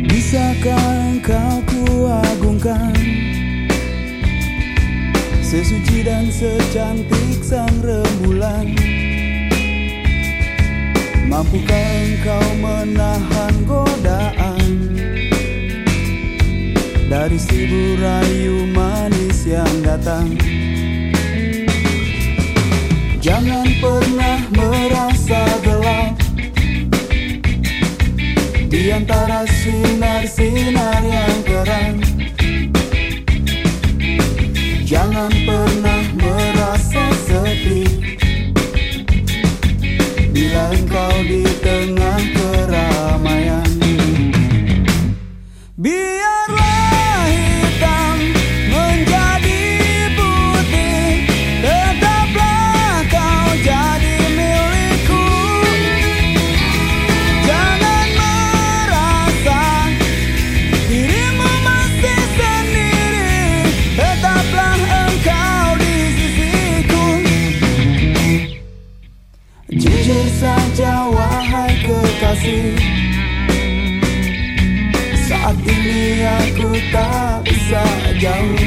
Bisakah engkau kuagungkan Sesuci dan secantik sang rembulan? Mampukah engkau menahan godaan Dari si burayu manis yang datang Biarlah hitam menjadi putih Tetaplah kau jadi milikku. Jangan merasa dirimu masih sendiri Tetaplah engkau di sisiku. Jujur saja wahai kekasih Saat ini aku tak bisa jauh.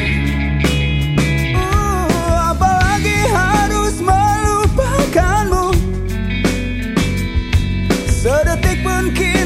Uh, Apalagi harus melupakanmu. Sedetik pun kita